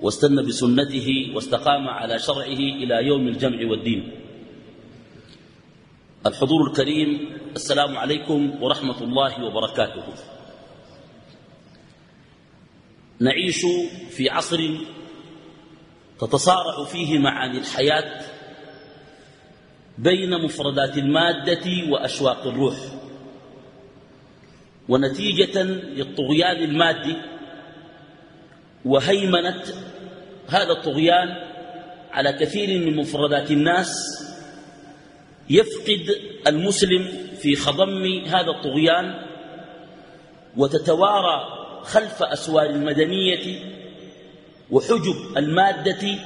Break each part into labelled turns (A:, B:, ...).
A: واستنى بسنته واستقام على شرعه إلى يوم الجمع والدين. الحضور الكريم السلام عليكم ورحمة الله وبركاته. نعيش في عصر تتصارع فيه معاني الحياة بين مفردات المادة وأشواق الروح. ونتيجة للطغيان المادي وهيمنة هذا الطغيان على كثير من مفردات الناس يفقد المسلم في خضم هذا الطغيان وتتوارى خلف أسوار المدنية وحجب المادة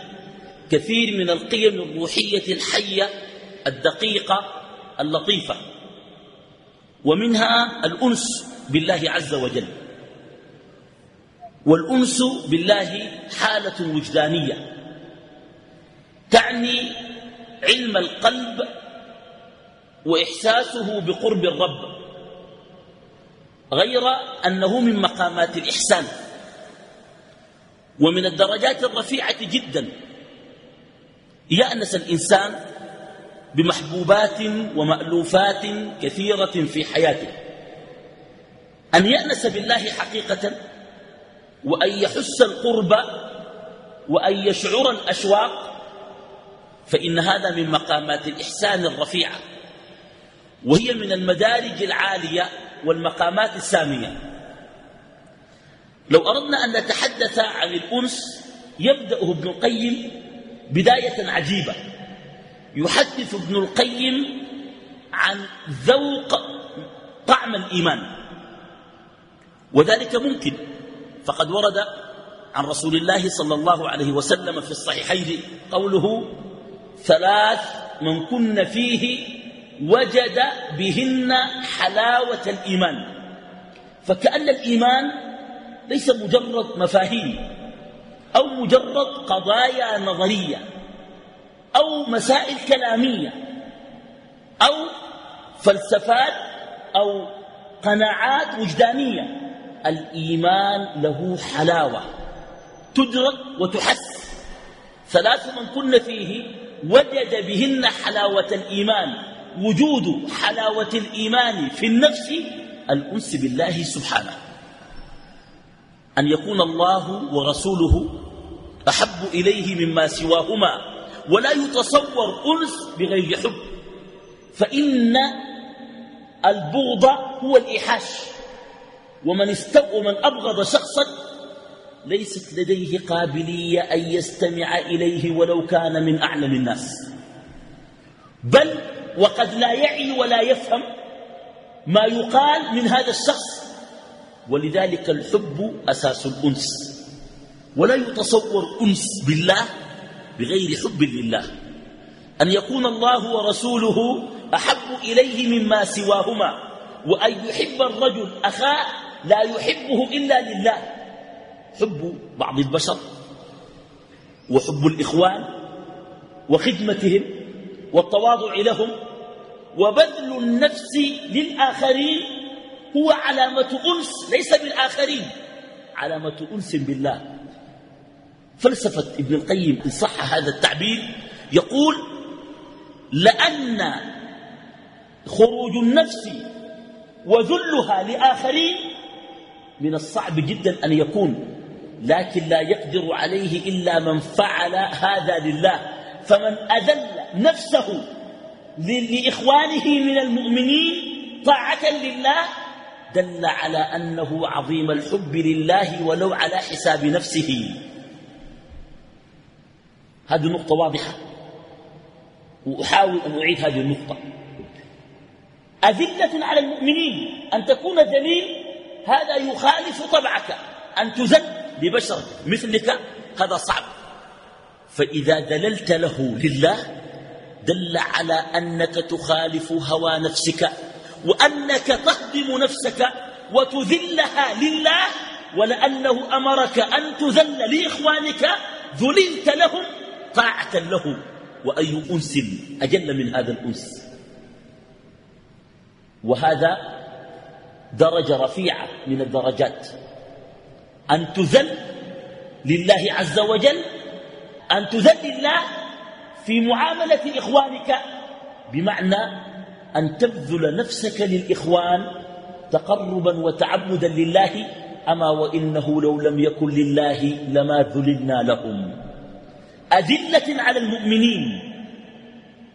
A: كثير من القيم الروحية الحية الدقيقة اللطيفة. ومنها الأنس بالله عز وجل. والأنس بالله حالة وجدانية. تعني علم القلب وإحساسه بقرب الرب. غير أنه من مقامات الإحسان ومن الدرجات الرفيعة جدا. يأنس الإنسان بمحبوبات ومألوفات كثيرة في حياته. أن يأنس بالله حقيقة وأن يحس القرب وأن يشعر الأشواق فإن هذا من مقامات الإحسان الرفيعة وهي من المدارج العالية والمقامات السامية. لو أردنا أن نتحدث عن الأنس يبدأه ابن القيم بداية عجيبة. يحدث ابن القيم عن ذوق طعم الإيمان وذلك ممكن. فقد ورد عن رسول الله صلى الله عليه وسلم في الصحيحين قوله ثلاث من كن فيه وجد بهن حلاوة الإيمان. فكأن الإيمان ليس مجرد مفاهيم أو مجرد قضايا نظرية أو مسائل كلامية أو فلسفات أو قناعات وجدانية. الإيمان له حلاوة. تدرك وتحس. ثلاث من كن فيه وجد بهن حلاوة الإيمان. وجود حلاوة الإيمان في النفس الأنس بالله سبحانه. أن يكون الله ورسوله أحب إليه مما سواهما. ولا يتصور أنس بغير حب. فإن البغض هو الإيحاش. ومن, استو ومن أبغض شخصا ليست لديه قابلية أن يستمع إليه ولو كان من أعلم الناس. بل وقد لا يعي ولا يفهم ما يقال من هذا الشخص ولذلك الحب أساس الأنس. ولا يتصور أنس بالله بغير حب لله. أن يكون الله ورسوله أحب إليه مما سواهما وأن يحب الرجل أخاه لا يحبه إلا لله. حب بعض البشر وحب الإخوان وخدمتهم والتواضع لهم وبذل النفس للآخرين هو علامة أنس ليس بالآخرين علامة أنس بالله. فلسفة ابن القيم إن صح هذا التعبير يقول لأن خروج النفس وذلها لآخرين من الصعب جدا أن يكون لكن لا يقدر عليه إلا من فعل هذا لله. فمن أذل نفسه لإخوانه من المؤمنين طاعة لله دل على أنه عظيم الحب لله ولو على حساب نفسه. هذه نقطة واضحة. وأحاول أن أعيد هذه النقطة. أذلة على المؤمنين أن تكون ذليل هذا يخالف طبعك أن تزل ببشر مثلك. هذا صعب. فإذا دللت له لله دل على أنك تخالف هوى نفسك وأنك تهدم نفسك وتذلها لله ولأنه أمرك أن تذل لإخوانك ذللت لهم طاعة له. وأي أنس أجل من هذا الأنس؟ وهذا درجة رفيعة من الدرجات. أن تذل لله عز وجل أن تذل الله في معاملة إخوانك بمعنى أن تبذل نفسك للإخوان تقربا وتعبدا لله أما وإنه لو لم يكن لله لما ذللنا لهم. أذلة على المؤمنين.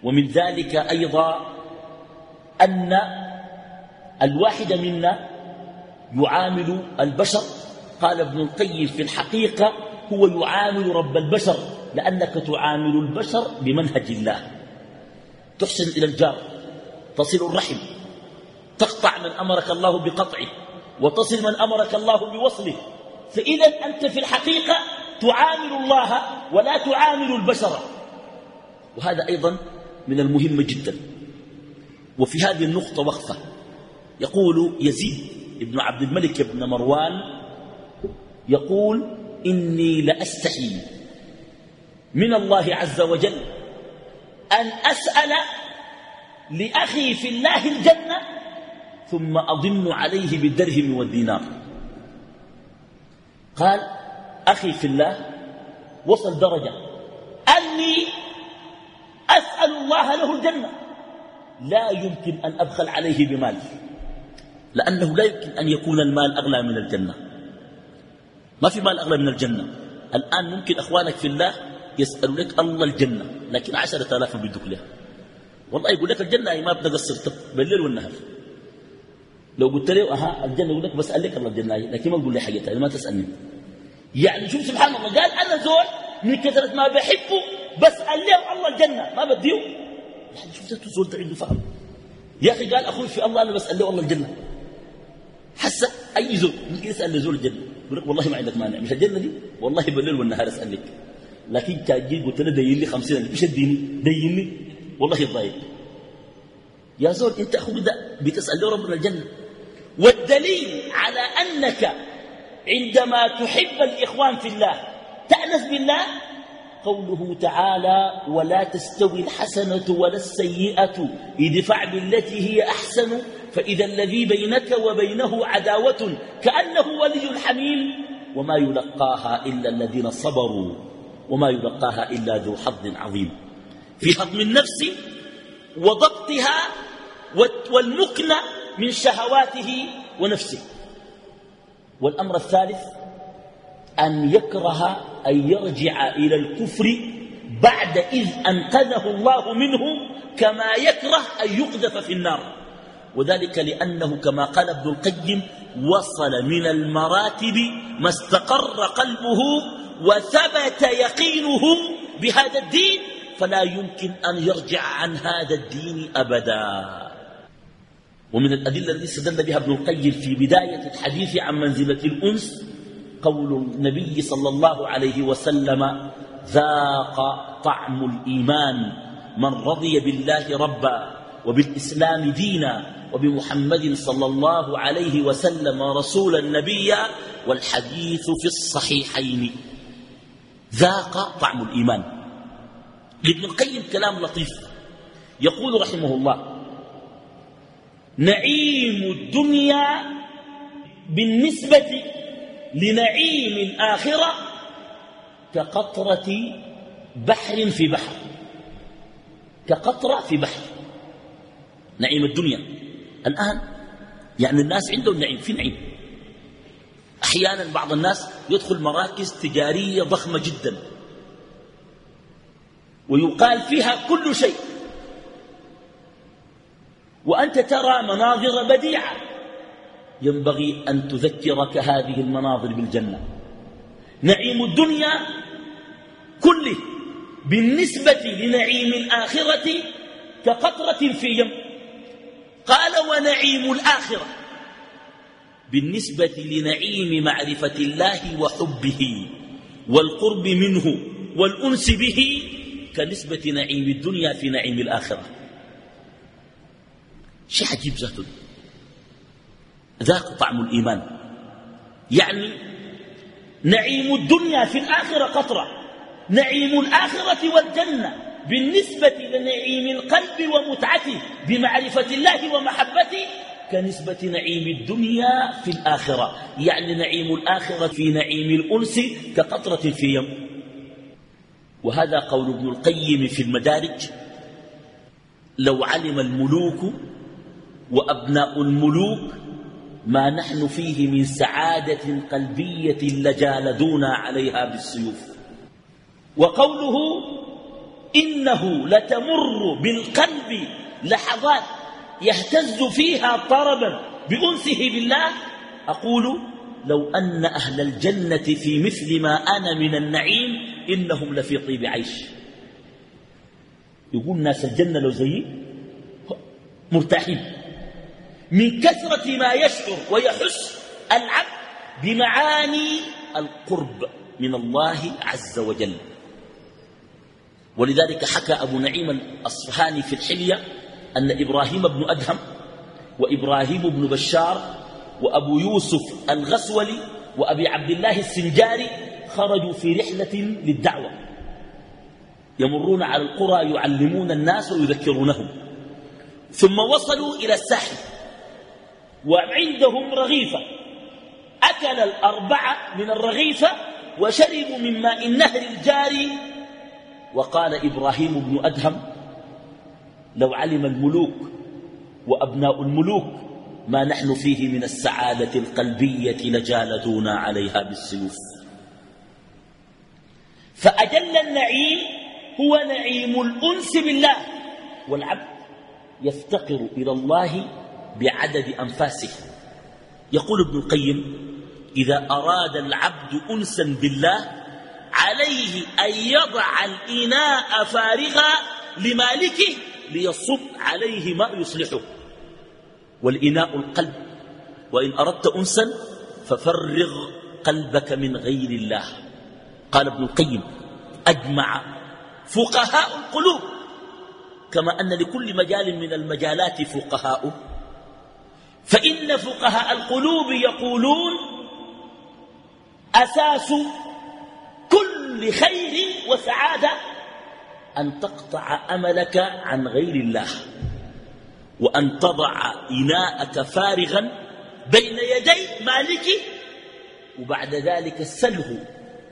A: ومن ذلك أيضا أن الواحد منا يعامل البشر. قال ابن القيم في الحقيقة هو يعامل رب البشر لأنك تعامل البشر بمنهج الله. تحسن إلى الجار تصل الرحم تقطع من أمرك الله بقطعه وتصل من أمرك الله بوصله. فإذا أنت في الحقيقة تعامل الله ولا تعامل البشر. وهذا أيضا من المهم جدا. وفي هذه النقطة وقفة. يقول يزيد ابن عبد الملك بن مروان يقول إني لأستحي من الله عز وجل أن أسأل لأخي في الله الجنة ثم أضن عليه بالدرهم والدينار. قال أخي في الله وصل درجة. أني أسأل الله له الجنة. لا يمكن أن أبخل عليه بمال لأنه لا يمكن أن يكون المال أغلى من الجنة. ما في مال أغلى من الجنة. الآن ممكن أخوانك في الله يسألوا لك الله الجنة لكن عشرة آلاف بدك لها والله يقول لك الجنة ما بنقصر بالليل والنهار. لو قلت له أها الجنة يقول لك بسأل لك الله الجنة لكن ما تقول لي حاجة ما تسألني. يعني شوف سبحان الله قال أنا زول من كثرة ما بحبه بسأل له الله الجنة ما بديه؟ يعني شوف زول عنده فهم يا أخي قال أخوي في الله أنا بسأل له الله الجنة. حس أي زول ممكن يسأل لزول الجنة يقول لك والله ما عندك مانع. مش الجنة دي؟ والله بالليل والنهار أسأل لك. لكن تاجي قلت له دين لي خمسين ألف. إيش اديني ديني والله يضايق. يا زول أنت أخوك ده بتسأل له ربنا الجنة. والدليل على أنك عندما تحب الإخوان في الله تأنس بالله قوله تعالى ولا تستوي الحسنة ولا السيئة ادفع بالتي هي أحسن فإذا الذي بينك وبينه عداوة كأنه ولي حميم وما يلقاها إلا الذين صبروا وما يلقاها إلا ذو حظ عظيم. في هضم النفس وضبطها والمكنة من شهواته ونفسه. والأمر الثالث أن يكره أن يرجع إلى الكفر بعد إذ أنقذه الله منه كما يكره أن يقذف في النار. وذلك لأنه كما قال ابن القيم وصل من المراتب ما استقر قلبه وثبت يقينه بهذا الدين فلا يمكن أن يرجع عن هذا الدين أبدا. ومن الأدلة التي استدل بها ابن القيم في بداية الحديث عن منزلة الأنس قول النبي صلى الله عليه وسلم ذاق طعم الإيمان من رضي بالله ربا وبالإسلام دينا وبمحمد صلى الله عليه وسلم رسولا نبيا والحديث في الصحيحين. ذاق طعم الإيمان. لابن القيم كلام لطيف. يقول رحمه الله نعيم الدنيا بالنسبة لنعيم الآخرة كقطرة بحر في بحر. كقطرة في بحر. نعيم الدنيا. الآن يعني الناس عندهم نعيم في نعيم. أحيانا بعض الناس يدخل مراكز تجارية ضخمة جدا. ويقال فيها كل شيء. وأنت ترى مناظر بديعة. ينبغي أن تذكرك هذه المناظر بالجنة. نعيم الدنيا كله بالنسبة لنعيم الآخرة كقطرة في يم. قال ونعيم الآخرة. بالنسبة لنعيم معرفة الله وحبه والقرب منه والأنس به كنسبة نعيم الدنيا في نعيم الآخرة. شيء عجيب ذاته؟ ذاق طعم الإيمان. يعني نعيم الدنيا في الآخرة قطرة نعيم الآخرة والجنة. بالنسبة لنعيم القلب ومتعته بمعرفة الله ومحبته كنسبة نعيم الدنيا في الآخرة. يعني نعيم الآخرة في نعيم الأنس كقطرة في يم وهذا قول ابن القيم في المدارج. لو علم الملوك وأبناء الملوك ما نحن فيه من سعادة قلبية لجالدونا عليها بالسيوف. وقوله إنه لتمر بالقلب لحظات يهتز فيها طربا بأنسه بالله. أقول لو أن أهل الجنة في مثل ما أنا من النعيم إنهم لفي طيب عيش. يقول ناس الجنة لو زيي مرتاحين. من كثرة ما يشعر ويحس العبد بمعاني القرب من الله عز وجل. ولذلك حكى أبو نعيم الأصفهاني في الحلية أن إبراهيم بن أدهم وإبراهيم بن بشار وأبو يوسف الغسولي وأبي عبد الله السنجاري خرجوا في رحلة للدعوة. يمرون على القرى يعلمون الناس ويذكرونهم. ثم وصلوا إلى الساحل وعندهم رغيفة. أكل الأربعة من الرغيفة وشربوا من ماء النهر الجاري وقال إبراهيم بن أدهم لو علم الملوك وأبناء الملوك ما نحن فيه من السعادة القلبية لجالدونا عليها بالسيوف. فأجل النعيم هو نعيم الأنس بالله والعبد يفتقر إلى الله بعدد أنفاسه. يقول ابن القيم إذا أراد العبد أنسا بالله عليه أن يضع الإناء فارغا لمالكه ليصب عليه ما يصلحه. والإناء القلب وإن أردت أنسا ففرغ قلبك من غير الله. قال ابن القيم أجمع فقهاء القلوب. كما أن لكل مجال من المجالات فقهاء. فإن فقهاء القلوب يقولون أساس كل خير وسعادة أن تقطع أملك عن غير الله وأن تضع إناءك فارغا بين يدي مالك وبعد ذلك سله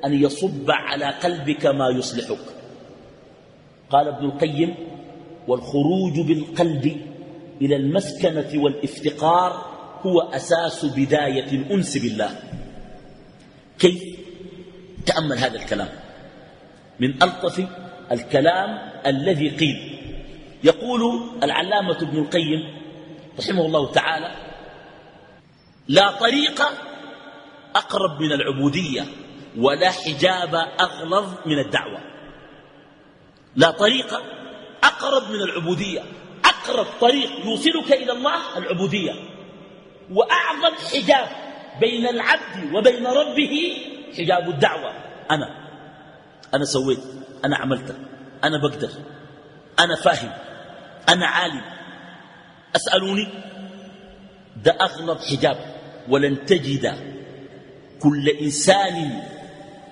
A: أن يصب على قلبك ما يصلحك. قال ابن القيم والخروج بالقلب إلى المسكنة والإفتقار هو أساس بداية الأنس بالله. كيف؟ تأمل هذا الكلام. من ألطف الكلام الذي قيل. يقول العلامة ابن القيم رحمه الله تعالى لا طريق أقرب من العبودية ولا حجاب أغلظ من الدعوة. لا طريق أقرب من العبودية. أقرب طريق يوصلك إلى الله العبودية وأعظم حجاب بين العبد وبين ربه حجاب الدعوة. أنا. أنا سويت. أنا عملت. أنا بقدر. أنا فاهم. أنا عالم. أسألوني. ده أغلب حجاب. ولن تجد كل إنسان.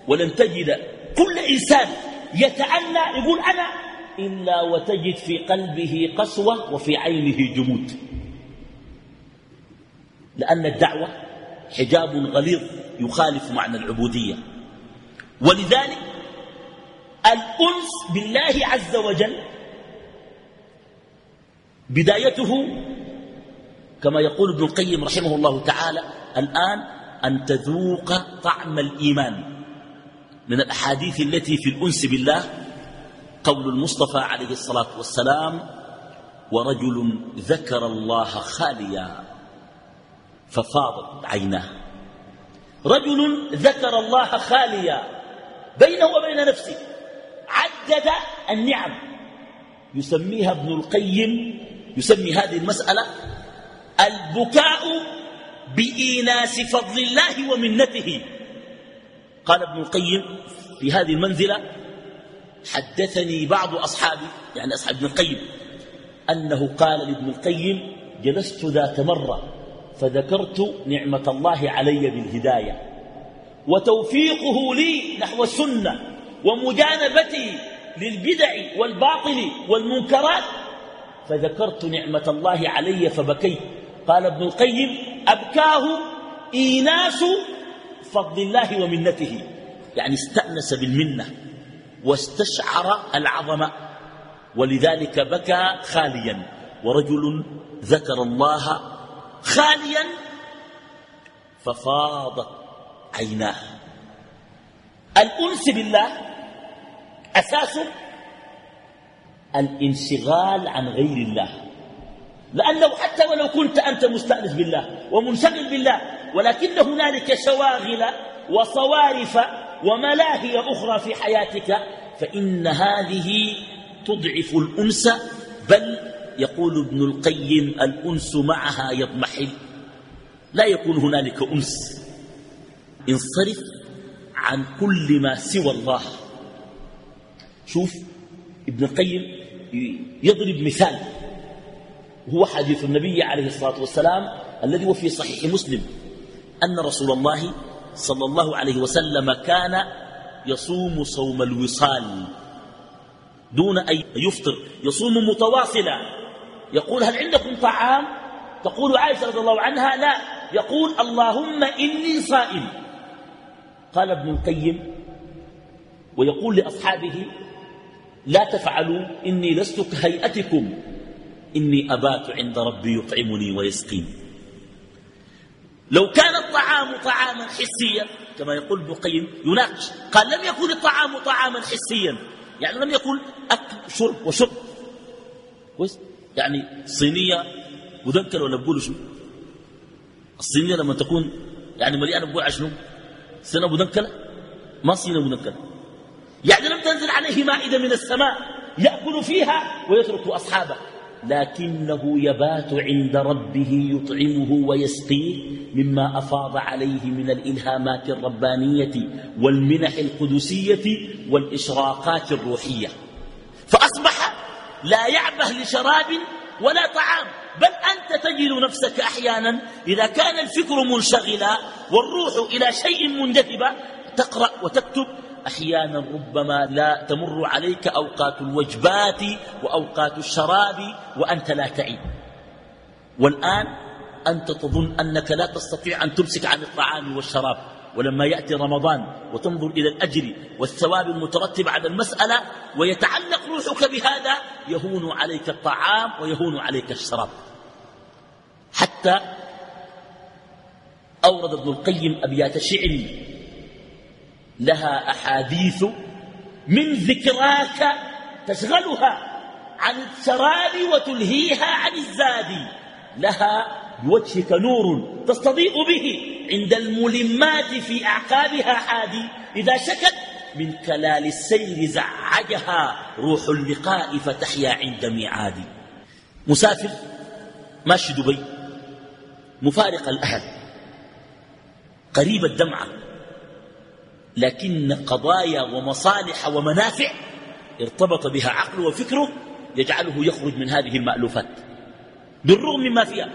A: ولن تجد كل إنسان يتأنى يقول أنا. إلا وتجد في قلبه قسوة وفي عينه جمود. لأن الدعوة حجاب غليظ. يخالف معنى العبودية. ولذلك الأنس بالله عز وجل بدايته كما يقول ابن القيم رحمه الله تعالى الآن أن تذوق طعم الإيمان. من الأحاديث التي في الأنس بالله قول المصطفى عليه الصلاة والسلام ورجل ذكر الله خاليا ففاضت عيناه. رجل ذكر الله خاليا بينه وبين نفسه عدد النعم. يسميها ابن القيم يسمي هذه المسألة البكاء بإيناس فضل الله ومنته. قال ابن القيم في هذه المنزلة حدثني بعض أصحابي يعني أصحاب ابن القيم أنه قال لابن القيم جلست ذات مرة فذكرت نعمة الله علي بالهداية. وتوفيقه لي نحو السنة ومجانبتي للبدع والباطل والمنكرات فذكرت نعمة الله علي فبكيت. قال ابن القيم أبكاه إيناس فضل الله ومنته. يعني استأنس بالمنة واستشعر العظمة ولذلك بكى خاليا. ورجل ذكر الله خاليا ففاضت عيناه. الأنس بالله أساسه الانشغال عن غير الله. لأنه حتى ولو كنت أنت مستأنس بالله ومنشغل بالله ولكن هنالك شواغل وصوارف وملاهي أخرى في حياتك فإن هذه تضعف الأنس بل يقول ابن القيم الأنس معها يضمحل. لا يكون هنالك أنس. انصرف عن كل ما سوى الله. شوف ابن القيم يضرب مثال. هو حديث النبي عليه الصلاة والسلام الذي هو في صحيح مسلم. أن رسول الله صلى الله عليه وسلم كان يصوم صوم الوصال. دون أن يفطر يصوم متواصلا. يقول هل عندكم طعام؟ تقول عائشة رضي الله عنها لا. يقول اللهم إني صائم. قال ابن القيم ويقول لأصحابه لا تفعلوا إني لست كهيئتكم. إني أبات عند ربي يطعمني ويسقيني. لو كان الطعام طعاما حسيا كما يقول ابن القيم يناقش. قال لم يكن الطعام طعاما حسيا. يعني لم يكن أكل شرب وشرب. يعني صينية مذكر ولا بقولوا شنو؟ الصينية لما تكون يعني مليانة بقول شنو؟ سنة مذكرة؟ ما صينة مذكرة. يعني لم تنزل عليه مائدة من السماء يأكل فيها ويترك أصحابه. لكنه يبات عند ربه يطعمه ويسقيه مما أفاض عليه من الإلهامات الربانية والمنح القدسية والإشراقات الروحية. فأصبح لا يعبه لشراب ولا طعام بل أنت تجد نفسك أحيانا إذا كان الفكر منشغلا والروح إلى شيء منجذبة تقرأ وتكتب أحيانا ربما لا تمر عليك أوقات الوجبات وأوقات الشراب وأنت لا تعي. والآن أنت تظن أنك لا تستطيع أن تمسك عن الطعام والشراب. ولما يأتي رمضان وتنظر إلى الأجر والثواب المترتب على المسألة ويتعلق روحك بهذا يهون عليك الطعام ويهون عليك الشراب. حتى أورد ابن القيم أبيات شعر لها أحاديث من ذكراك تشغلها عن الشراب وتلهيها عن الزاد. لها بوجهك نور تستضيء به عند الملمات في أعقابها حادي إذا شكت من كلال السير زعجها روح اللقاء فتحيا عند ميعاد. مسافر ماشي دبي. مفارق الأهل. قريب الدمعة. لكن قضايا ومصالح ومنافع ارتبط بها عقله وفكره يجعله يخرج من هذه المألوفات. بالرغم مما فيها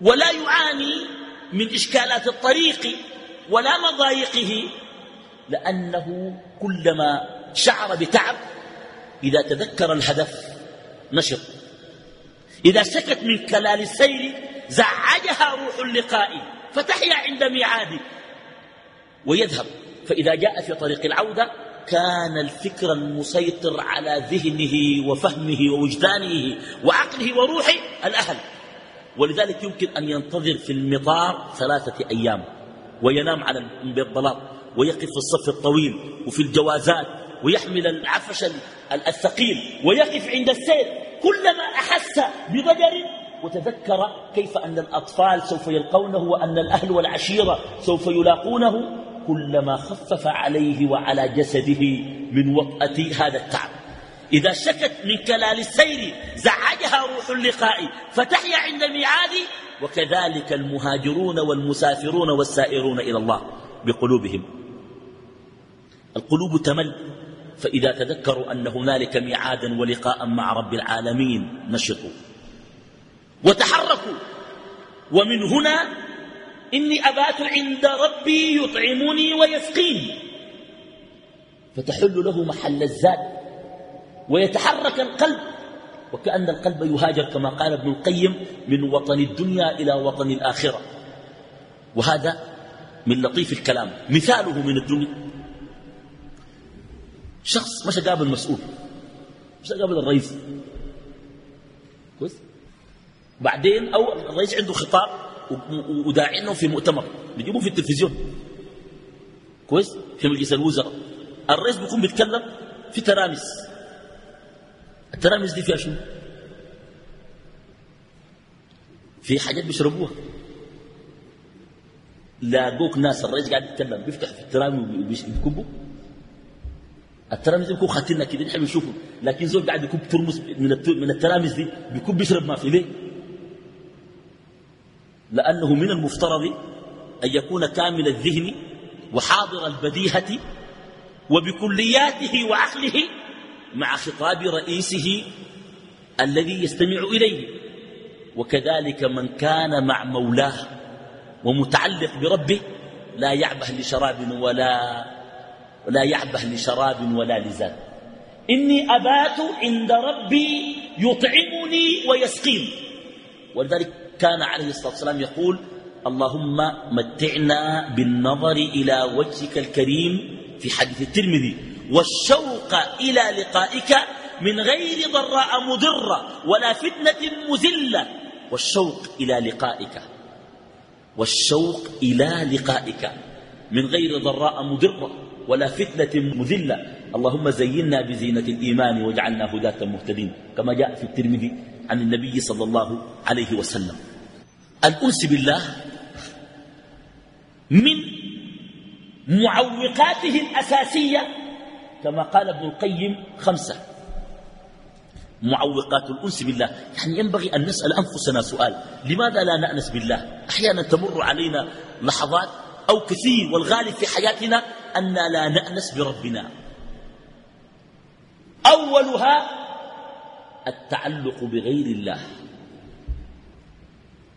A: ولا يعاني من إشكالات الطريق ولا مضايقه لأنه كلما شعر بتعب إذا تذكر الهدف نشط. إذا سكت من كلال السير زعجها روح اللقاء فتحيا عند ميعاد ويذهب فإذا جاء في طريق العودة كان الفكر المسيطر على ذهنه وفهمه ووجدانه وعقله وروحه الأهل. ولذلك يمكن أن ينتظر في المطار ثلاثة أيام وينام على البلاط ويقف في الصف الطويل وفي الجوازات ويحمل العفش الثقيل ويقف عند السير كلما أحس بضجر وتذكر كيف أن الأطفال سوف يلقونه وأن الأهل والعشيرة سوف يلاقونه كلما خفف عليه وعلى جسده من وطأة هذا التعب. إذا شكت من كلال السير زعجها روح اللقاء فتحيا عند الميعاد وكذلك المهاجرون والمسافرون والسائرون إلى الله بقلوبهم. القلوب تمل فإذا تذكروا أن هنالك ميعادا ولقاء مع رب العالمين نشطوا. وتحركوا ومن هنا إني أبات عند ربي يطعمني ويسقيني. فتحل له محل الزاد. ويتحرك القلب. وكأن القلب يهاجر كما قال ابن القيم من وطن الدنيا إلى وطن الآخرة. وهذا من لطيف الكلام. مثاله من الدنيا. شخص مش قابل مسؤول. مش قابل الرئيس. كويس؟ بعدين أو الرئيس عنده خطاب وداعينه في مؤتمر. بيجيبوه في التلفزيون. كويس؟ في مجلس الوزراء. الرئيس بيكون بيتكلم في ترامس الترامس دي فيها شنو؟ في حاجات بيشربوها. لاقوك ناس الرئيس قاعد يتكلم بيفتح في الترامس وبيكبوا الترامس دي بيكون خاتلنا كده نحن بنشوفه. لكن زول قاعد يكب ترمس من الترامس دي بيكون بيشرب ما في ليه؟ لأنه من المفترض أن يكون كامل الذهن وحاضر البديهة وبكلياته وعقله مع خطاب رئيسه الذي يستمع إليه. وكذلك من كان مع مولاه ومتعلق بربه لا يعبه لشراب ولا ولا يعبه لشراب ولا لزاد. إني أبات عند ربي يطعمني ويسقيني. ولذلك كان عليه الصلاة والسلام يقول اللهم متعنا بالنظر إلى وجهك الكريم في حديث الترمذي. والشوق إلى لقائك من غير ضراء مضرة ولا فتنة مذلة. والشوق إلى لقائك. والشوق إلى لقائك من غير ضراء مضرة ولا فتنة مذلة. اللهم زينا بزينة الإيمان واجعلنا هداة مهتدين كما جاء في الترمذي عن النبي صلى الله عليه وسلم. الأنس بالله من معوقاته الأساسية كما قال ابن القيم خمسة. معوقات الأنس بالله. يعني ينبغي أن نسأل أنفسنا سؤال. لماذا لا نأنس بالله؟ أحيانا تمر علينا لحظات أو كثير والغالب في حياتنا أن لا نأنس بربنا. أولها التعلق بغير الله.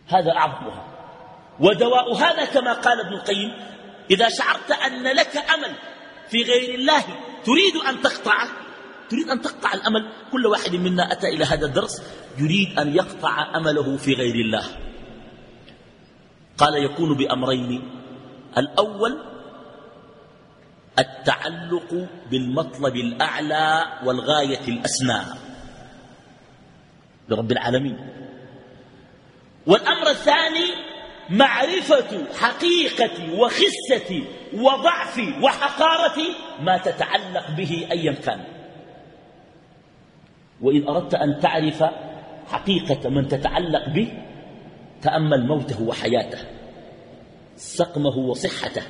A: هذا أعظمها. ودواء هذا كما قال ابن القيم إذا شعرت أن لك أمل في غير الله تريد أن تقطعه تريد أن تقطع الأمل. كل واحد منا أتى إلى هذا الدرس يريد أن يقطع أمله في غير الله. قال يكون بأمرين. الأول التعلق بالمطلب الأعلى والغاية الأسنى برب العالمين. والأمر الثاني معرفة حقيقة وخسة وضعف وحقارة ما تتعلق به أيا كان. وإن أردت أن تعرف حقيقة من تتعلق به تأمل موته وحياته سقمه وصحته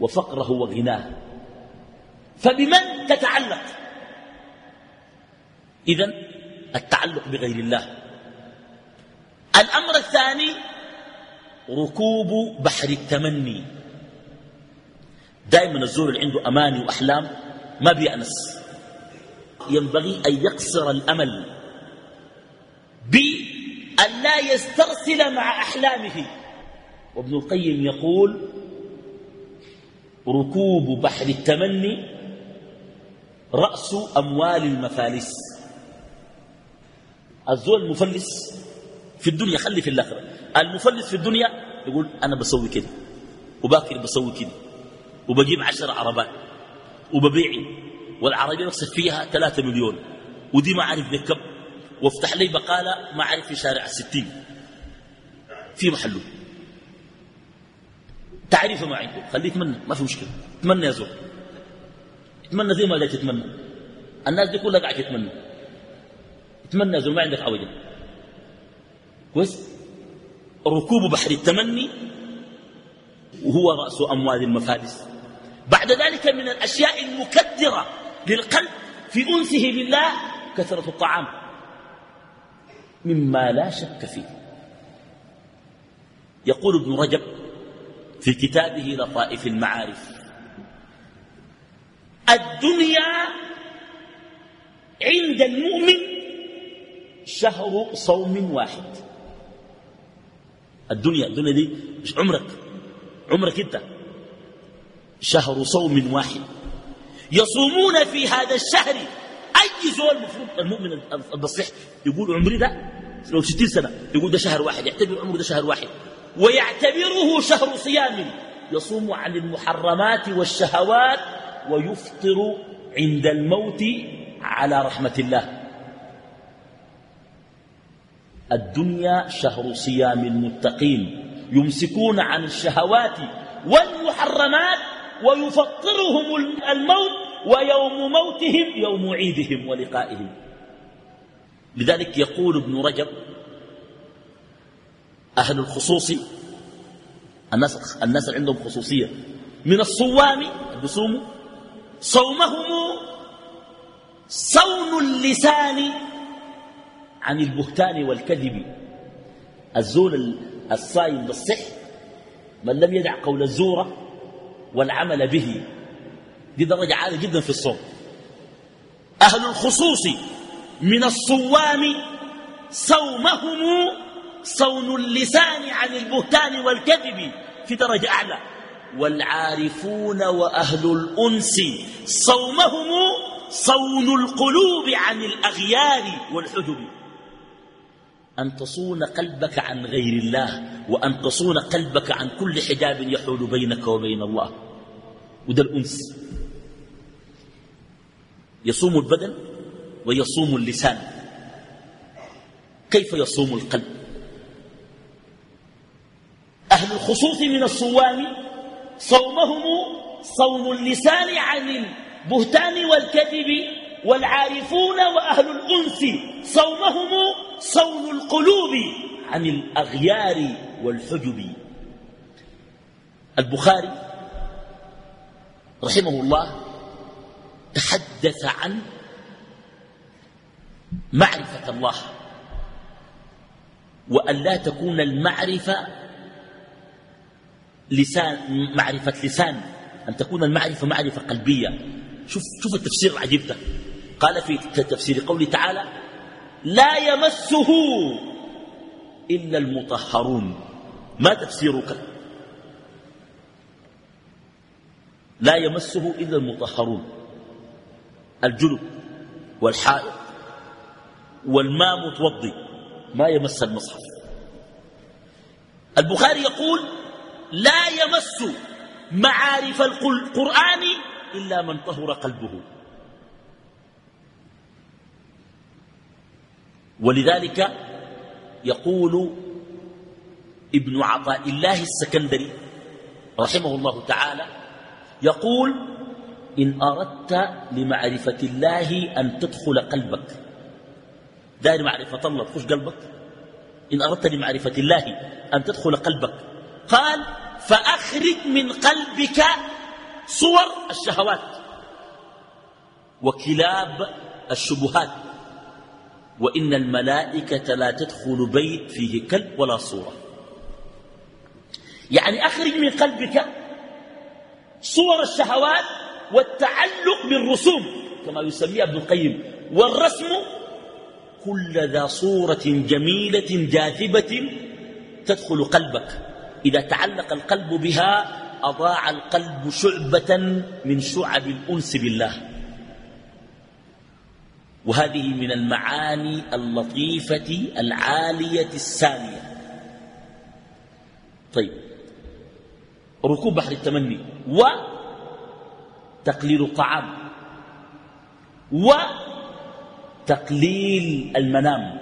A: وفقره وغناه. فبمن تتعلق؟ إذن التعلق بغير الله. الأمر الثاني ركوب بحر التمني. دائما الزور اللي عنده أماني وأحلام ما بيأنس. ينبغي أن يقصر الأمل بأن لا يسترسل مع أحلامه. وابن القيم يقول ركوب بحر التمني رأس أموال المفالس الزول المفلس في الدنيا خلي في الآخرة. المفلس في الدنيا يقول أنا بسوي كده وباكر بسوي كده وبجيب عشر عربات وببيع والعربية بقصد فيها ثلاثة مليون ودي ما عارف نكب وافتح لي بقالة ما عارف في شارع الستين في محله. تعريف ما عنده خليه يتمنى ما في مشكلة تمنى يا زول. تمنى زي ما لا تتمنى الناس دي كلها قاعدة تتمنى. تمنى يا زول ما عندك عوجة. كويس؟ ركوب بحر التمني وهو رأس أموال المفارس. بعد ذلك من الأشياء المكدرة للقلب في أنسه بالله كثرة الطعام. مما لا شك فيه. يقول ابن رجب في كتابه لطائف المعارف الدنيا عند المؤمن شهر صوم واحد. الدنيا الدنيا دي مش عمرك عمرك انت. شهر صوم واحد. يصومون في هذا الشهر. أي زول المفروض المؤمن البصيح يقول عمري ده لو ستين سنة يقول ده شهر واحد يعتبر عمره ده شهر واحد. ويعتبره شهر صيام. يصوم عن المحرمات والشهوات ويفطر عند الموت على رحمة الله. الدنيا شهر صيام المتقين يمسكون عن الشهوات والمحرمات ويفطرهم الموت ويوم موتهم يوم عيدهم ولقائهم. لذلك يقول ابن رجب أهل الخصوص الناس, الناس عندهم خصوصية من الصوام صومهم صون اللسان عن البهتان والكذب. الزول الصايم بالصح من لم يدع قول الزور والعمل به. دي درجة عالية جدا في الصوم. أهل الخصوص من الصوام صومهم صون اللسان عن البهتان والكذب. في درجة أعلى. والعارفون وأهل الأنس صومهم صون القلوب عن الأغيار والحجب. أن تصون قلبك عن غير الله وأن تصون قلبك عن كل حجاب يحول بينك وبين الله. وده الأنس. يصوم البدن ويصوم اللسان. كيف يصوم القلب؟ أهل الخصوص من الصوام صومهم صوم اللسان عن البهتان والكذب والعارفون وأهل الأنس صومهم صون القلوب عن الأغيار والحجب. البخاري رحمه الله تحدث عن معرفة الله وأن لا تكون المعرفة لسان معرفة لسان أن تكون المعرفة معرفة قلبية. شوف, شوف التفسير العجيب ده. قال في تفسير قوله تعالى لا يمسه إلا المطهرون. ما تفسيرك؟ لا يمسه إلا المطهرون. الجنب والحائط والماء متوضي ما يمس المصحف. البخاري يقول لا يمس معارف القرآن إلا من طهر قلبه. ولذلك يقول ابن عطاء الله السكندري رحمه الله تعالى يقول إن أردت لمعرفة الله أن تدخل قلبك. دار معرفة الله تخش قلبك؟ إن أردت لمعرفة الله أن تدخل قلبك. قال فأخرج من قلبك صور الشهوات وكلاب الشبهات. وإن الملائكة لا تدخل بيت فيه كلب ولا صورة. يعني أخرج من قلبك صور الشهوات والتعلق بالرسوم كما يسميها ابن القيم والرسم كل ذا صورة جميلة جاذبة تدخل قلبك. إذا تعلق القلب بها أضاع القلب شعبة من شعب الأنس بالله. وهذه من المعاني اللطيفة العالية السامية. طيب ركوب بحر التمني وتقليل الطعام وتقليل المنام.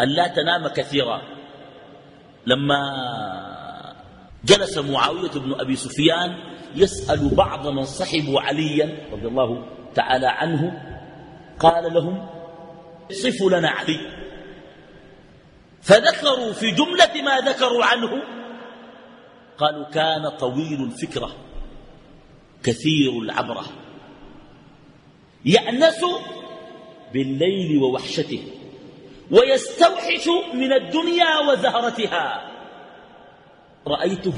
A: أن لا تنام كثيرا. لما جلس معاوية بن أبي سفيان يسأل بعض من صحبوا عليا رضي الله تعالى عنه قال لهم صفوا لنا علي. فذكروا في جملة ما ذكروا عنه. قالوا كان طويل الفكرة كثير العبرة. يأنس بالليل ووحشته ويستوحش من الدنيا وزهرتها. رأيته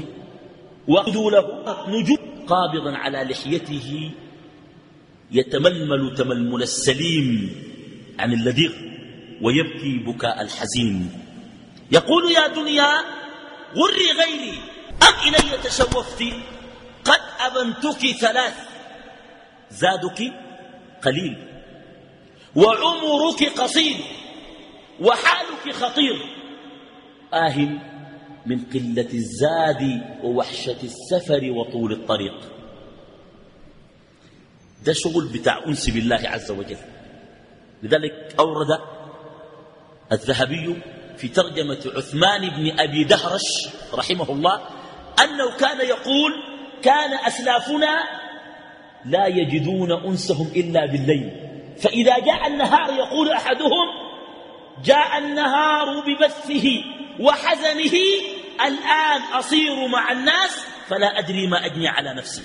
A: وأخذوا له نجوم قابضا على لحيته. يتململ تململ السليم عن اللذيغ ويبكي بكاء الحزين. يقول يا دنيا غري غيري أم إلي تشوفت قد أبنتك ثلاث زادك قليل وعمرك قصير وحالك خطير. آه من قلة الزاد ووحشة السفر وطول الطريق. ده شغل بتاع أنس بالله عز وجل. لذلك أورد الذهبي في ترجمة عثمان بن أبي دهرش رحمه الله أنه كان يقول كان أسلافنا لا يجدون أنسهم إلا بالليل. فإذا جاء النهار يقول أحدهم جاء النهار ببثه وحزنه الآن أصير مع الناس فلا أدري ما أجني على نفسي.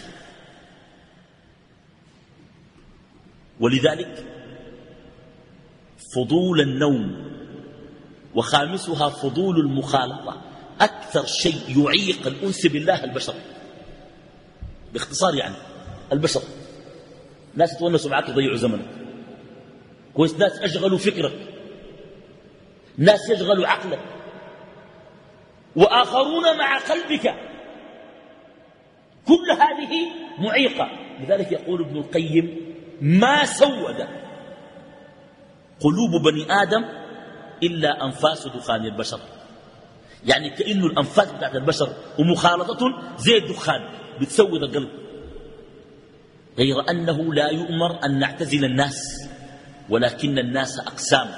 A: ولذلك فضول النوم وخامسها فضول المخالطة أكثر شيء يعيق الأنس بالله البشر باختصار يعني البشر ناس يتونسوا معك يضيعوا زمنك كويس ناس أشغلوا فكرك ناس يشغلوا عقلك وآخرون مع قلبك كل هذه معيقة لذلك يقول ابن القيم ما سود قلوب بني آدم إلا أنفاس دخان البشر. يعني كأنه الأنفاس بتاعت البشر ومخالطة زي الدخان بتسود القلب. غير أنه لا يؤمر أن نعتزل الناس ولكن الناس أقسام.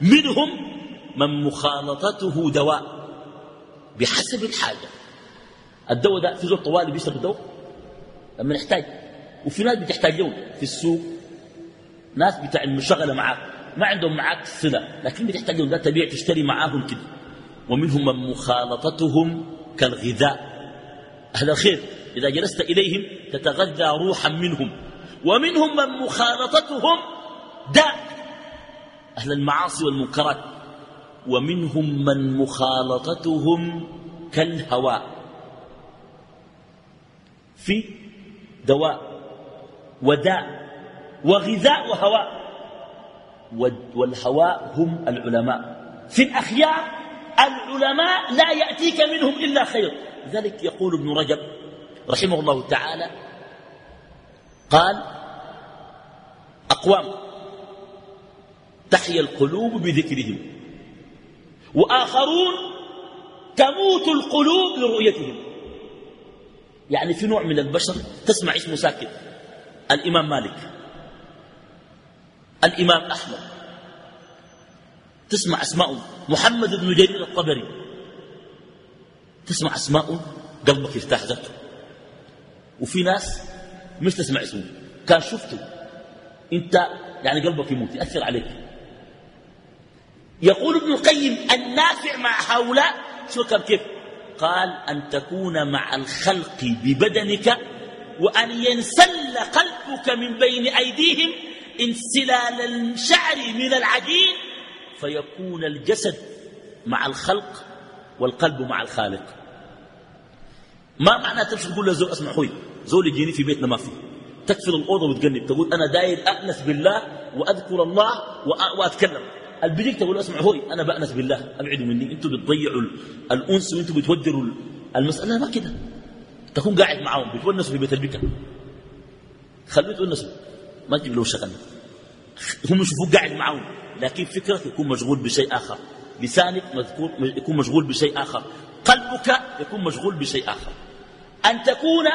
A: منهم من مخالطته دواء بحسب الحاجة. الدواء ده في زول طوالي بيشرب الدواء؟ لما نحتاج. وفي ناس بتحتاج له في السوق ناس بتاع المشغلة معاك ما عندهم معاك صلة لكن بتحتاج لهم ده تبيع تشتري معاهم كده. ومنهم من مخالطتهم كالغذاء. أهل الخير إذا جلست إليهم تتغذى روحا منهم. ومنهم من مخالطتهم داء. أهل المعاصي والمنكرات. ومنهم من مخالطتهم كالهواء. في دواء. وداء وغذاء وهواء. والهواء هم العلماء. في الأخيار العلماء لا يأتيك منهم إلا خير. لذلك يقول ابن رجب رحمه الله تعالى. قال أقوام تحيا القلوب بذكرهم وآخرون تموت القلوب لرؤيتهم. يعني في نوع من البشر تسمع اسمه ساكت. الإمام مالك الإمام أحمد. تسمع أسماء محمد بن جرير الطبري؟ تسمع أسماء قلبك يرتاح ذاته. وفي ناس مش تسمع اسمه. كان شفته. انت يعني قلبك يموت يأثر عليك. يقول ابن القيم النافع مع هؤلاء شو كيف؟ قال أن تكون مع الخلق ببدنك وأن ينسل قلبك من بين أيديهم انسلال الشعر من العجين فيكون الجسد مع الخلق والقلب مع الخالق. ما معنى تمشي تقول لزول اسمع خوي زول يجيني في بيتنا ما فيه تكفل الأوضة وتقلب تقول أنا داير أأنس بالله وأذكر الله وأتكلم. البيجيك تقول اسمع هوي أنا بأنس بالله أبعدوا مني أنتوا بتضيعوا الأنس وأنتوا بتودروا المسألة ما كده. تكون قاعد معاهم بتونسوا في بيت البكا خلوه يتونسوا ما تجيب له شغل. هم يشوفوك قاعد معاهم لكن فكرك يكون مشغول بشيء آخر. لسانك مذكور يكون مشغول بشيء آخر. قلبك يكون مشغول بشيء آخر. أن تكون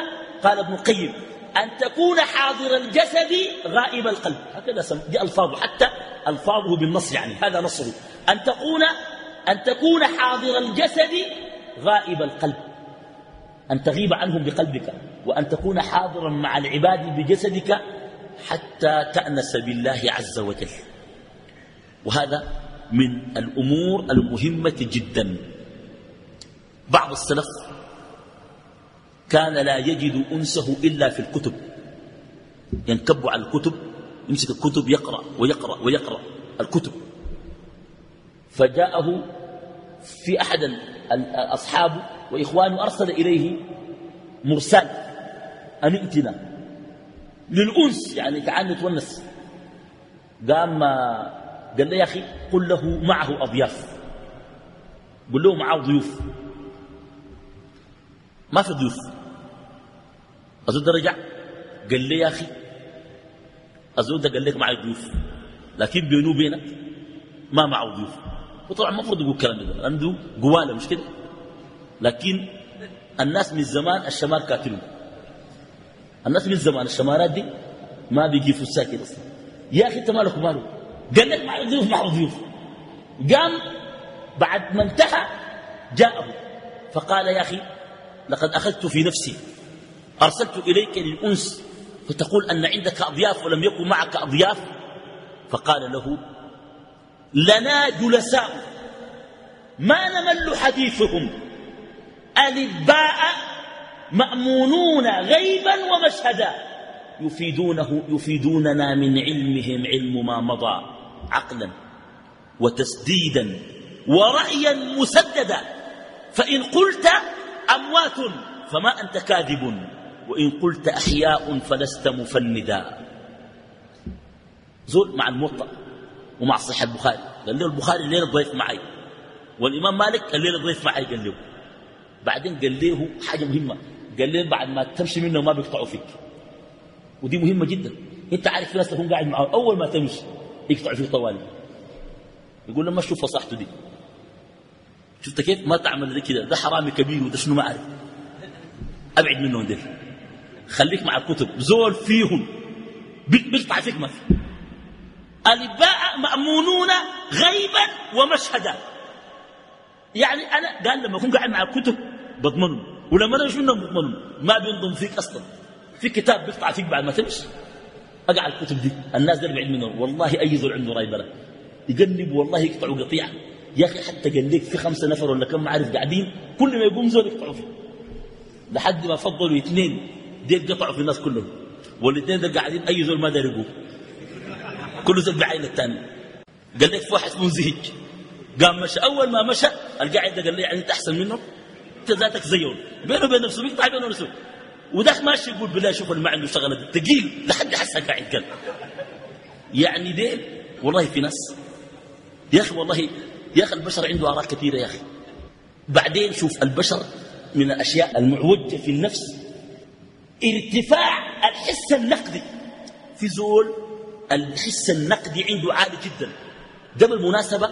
A: قال ابن القيم أن تكون حاضر الجسد غائب القلب. هكذا دي ألفاظه. حتى ألفاظه بالنص يعني. هذا نصه. أن تكون أن تكون حاضر الجسد غائب القلب. أن تغيب عنهم بقلبك وأن تكون حاضرا مع العباد بجسدك حتى تأنس بالله عز وجل. وهذا من الأمور المهمة جدا. بعض السلف كان لا يجد أنسه إلا في الكتب. ينكب على الكتب يمسك الكتب يقرأ ويقرأ ويقرأ الكتب. فجاءه في أحد الأصحاب وإخوانه أرسل إليه مرسال أن ائتنا للأنس يعني تعال نتونس. قام قال له يا أخي قل له معه أضياف. قل له معه ضيوف. ما في ضيوف. أزود رجع. قال لي يا أخي أزود قال لك معي ضيوف. لكن بينه وبينك ما معه ضيوف. وطبعا المفروض يقول الكلام ده. عنده قواله مش كده؟ لكن الناس من زمان الشمال كاتلون الناس من زمان الشمالات دي ما بيجي في الساكن أصلا. يا أخي أنت مالك وماله قال لك مع ضيوف مع ضيوف. قام بعد ما انتهى جاءه فقال يا أخي لقد أخذت في نفسي أرسلت إليك للأنس فتقول أن عندك أضياف ولم يكن معك أضياف؟ فقال له لنا جلساء ما نمل حديثهم. الباء مأمونون غيبا ومشهدا. يفيدونه يفيدوننا من علمهم علم ما مضى عقلا وتسديدا ورأيا مسددا. فإن قلت أموات فما أنت كاذب وإن قلت أحياء فلست مفندا. زول مع الموطأ ومع صحيح البخاري. قال له البخاري الليلة ضيف معي والإمام مالك الليلة ضيف معي قال له بعدين قال له حاجة مهمة. قال له بعد ما تمشي منه ما بيقطعوا فيك. ودي مهمة جدا. انت عارف في ناس تكون قاعد معه أول ما تمشي يقطعوا فيك طوالي. يقول لما شوف فصحته دي. شفت كيف؟ ما تعمل زي كده. ده حرامي كبير وده شنو ما أعرف. أبعد منهم ديل. خليك مع الكتب. زول فيهم. بيقطع فيك ما في. الباء مأمونون غيبا ومشهدا. يعني أنا قال لما أكون قاعد مع الكتب بضمنهم ولما أنا شنو بضمنهم ما بينضم فيك أصلا. في كتاب بيقطع فيك بعد ما تمشي. أقع الكتب دي. الناس دول بعيد منهم. والله أي ذو عنده راي بلد. يقلب والله يقطعوا قطيعة يا أخي حتى قال لك في خمسة نفر ولا كم عارف قاعدين كل ما يقوم زول يقطعوا فيه. لحد ما فضلوا اثنين ديل قطعوا في الناس كلهم. والاثنين دول قاعدين أي زول ما دار يقوم. كل زول بعين الثاني. قال لك في واحد منزهج قام مشى. أول ما مشى القاعد قال لي يعني أنت أحسن منه أنت ذاتك زيهم. بينه وبين نفسه بيقطع بينه ونفسه وذاك ماشي يقول بالله شوف اللي ما عنده شغله ثقيل لحد حسها قاعد قال يعني ديل؟ والله في ناس. يا أخي والله يا أخي البشر عنده آراء كثيرة يا أخي. بعدين شوف البشر من الأشياء المعوجة في النفس. ارتفاع الحس النقدي. في زول الحس النقدي عنده عالي جدا. ده بالمناسبة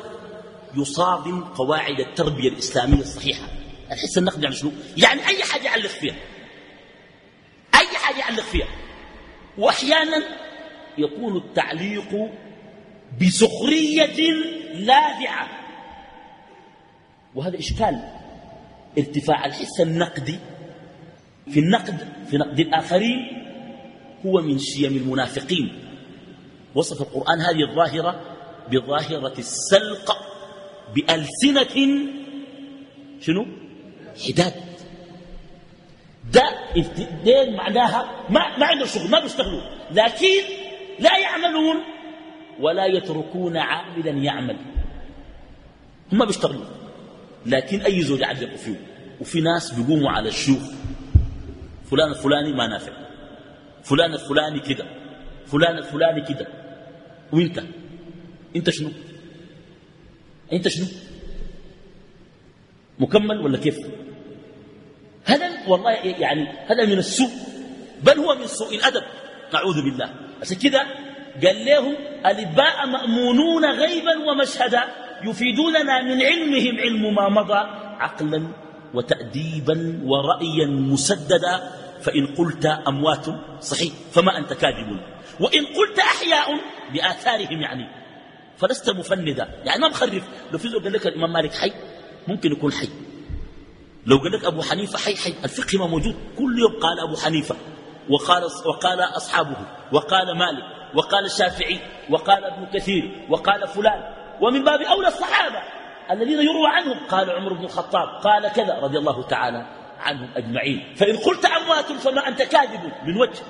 A: يصادم قواعد التربية الإسلامية الصحيحة. الحس النقدي يعني شنو؟ يعني أي حاجة يعلق فيها. أي حاجة يعلق فيها. واحيانا يكون التعليق بسخرية لاذعة. وهذا إشكال ارتفاع الحس النقدي في النقد في نقد الآخرين هو من شيم المنافقين. وصف القرآن هذه الظاهرة بظاهرة السلق. بألسنة شنو؟ حداد. ده دين معناها ما, ما عندهم شغل ما بيشتغلوا. لكن لا يعملون ولا يتركون عاملا يعمل. هم بيشتغلوا. لكن أي زوج يعلقوا فيه وفي ناس بيقوموا على الشيوخ. فلان الفلاني ما نافع. فلان الفلاني كده. فلان الفلاني كده. وانت؟ انت شنو؟ أنت شنو؟ مكمل ولا كيف؟ هذا والله يعني هذا من السوء بل هو من سوء الأدب نعوذ بالله. عشان كده قال لهم الإباء مأمونون غيبا ومشهدا يفيدوننا من علمهم علم ما مضى عقلا وتأديبا ورأيا مسددا فإن قلت أموات صحيح فما أنت كاذب. وإن قلت أحياء بآثارهم يعني. فلست مفندا. يعني ما مخرف لو في قال لك الإمام مالك حي ممكن يكون حي. لو قال لك أبو حنيفة حي حي. الفقه ما موجود. كل يوم قال أبو حنيفة وقال, وقال أصحابه وقال مالك وقال الشافعي وقال ابن كثير وقال فلان. ومن باب أولى الصحابة الذين يروى عنهم. قال عمر بن الخطاب قال كذا رضي الله تعالى عنهم أجمعين. فإن قلت أموات فما أنت كاذب من وجه.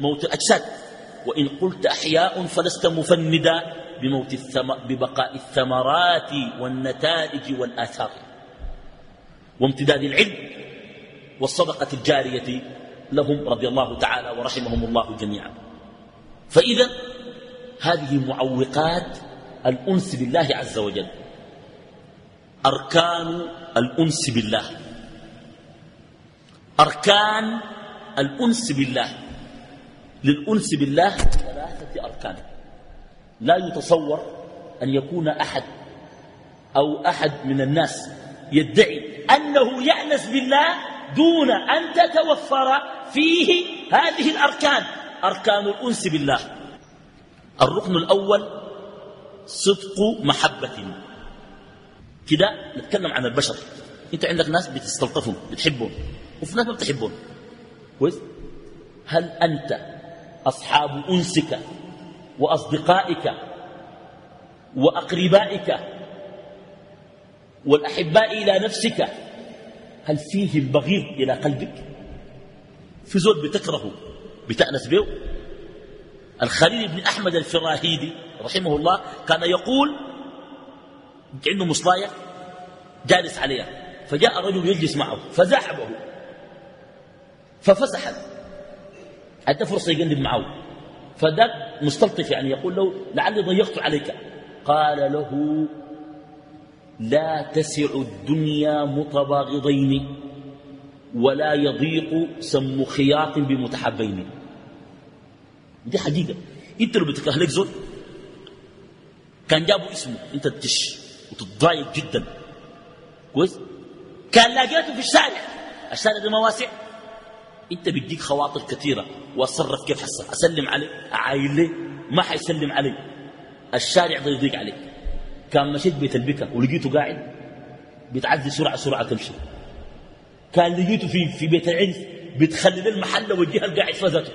A: موت الأجساد وإن قلت أحياء فلست مفندا. بموت الثم... ببقاء الثمرات والنتائج والآثار. وامتداد العلم والصدقة الجارية لهم رضي الله تعالى ورحمهم الله جميعا. فإذا هذه معوقات الأنس بالله عز وجل. أركان الأنس بالله. أركان الأنس بالله. للأنس بالله ثلاثة لا يتصور أن يكون أحد أو أحد من الناس يدعي أنه يأنس بالله دون أن تتوفر فيه هذه الأركان. أركان الأنس بالله. الركن الأول صدق محبة. كده نتكلم عن البشر. انت عندك ناس بتستلطفهم بتحبهم وفي ناس ما بتحبهم. كويس؟ هل أنت أصحاب أنسك وأصدقائك وأقربائك والأحباء إلى نفسك هل فيهم بغيض إلى قلبك؟ في زول بتكرهه بتأنس به؟ الخليل بن أحمد الفراهيدي رحمه الله كان يقول عنده مصلاية جالس عليها فجاء رجل يجلس معه فزاحبه ففسح أدى فرصة يقلب معه. فذاك مستلطف يعني يقول له لعلي ضيقت عليك. قال له لا تسع الدنيا متباغضين ولا يضيق سم خياط بمتحبين. دي حقيقة. انت لو بتكره لك زول كان جابوا اسمه انت تش وتتضايق جدا. كويس؟ كان لاقيته في الشارع. الشارع ده مواسع. انت بيديك خواطر كثيرة. واتصرف كيف حصل اسلم عليه؟ اعايل ليه؟ ما حيسلم علي الشارع ده يضيق عليك. كان مشيت بيت البكا ولقيته قاعد بتعدي سرعة سرعة تمشي. كان لقيته في في بيت العرس بتخلي المحل والجهة القاعد فزته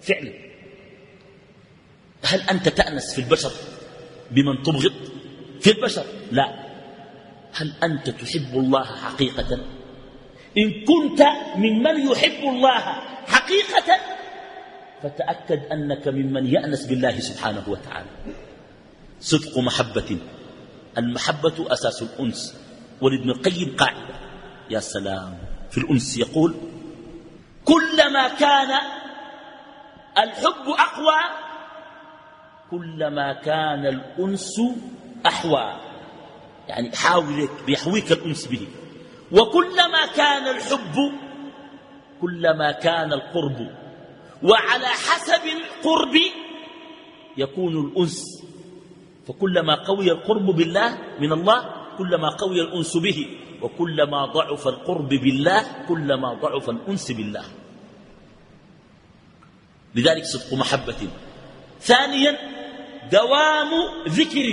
A: فعلا. هل أنت تأنس في البشر بمن تبغض؟ في البشر؟ لا. هل أنت تحب الله حقيقة؟ إن كنت ممن يحب الله حقيقة فتأكد أنك ممن يأنس بالله سبحانه وتعالى. صدق محبة المحبة أساس الأنس. ولابن القيم قاعدة يا سلام. في الأنس يقول كلما كان الحب أقوى كلما كان الأنس أحوى. يعني حاول بيحويك الأنس به. وكلما كان الحب كلما كان القرب وعلى حسب القرب يكون الأنس. فكلما قوي القرب بالله من الله كلما قوي الأنس به وكلما ضعف القرب بالله كلما ضعف الأنس بالله. لذلك صدق محبة. ثانيا دوام ذكر.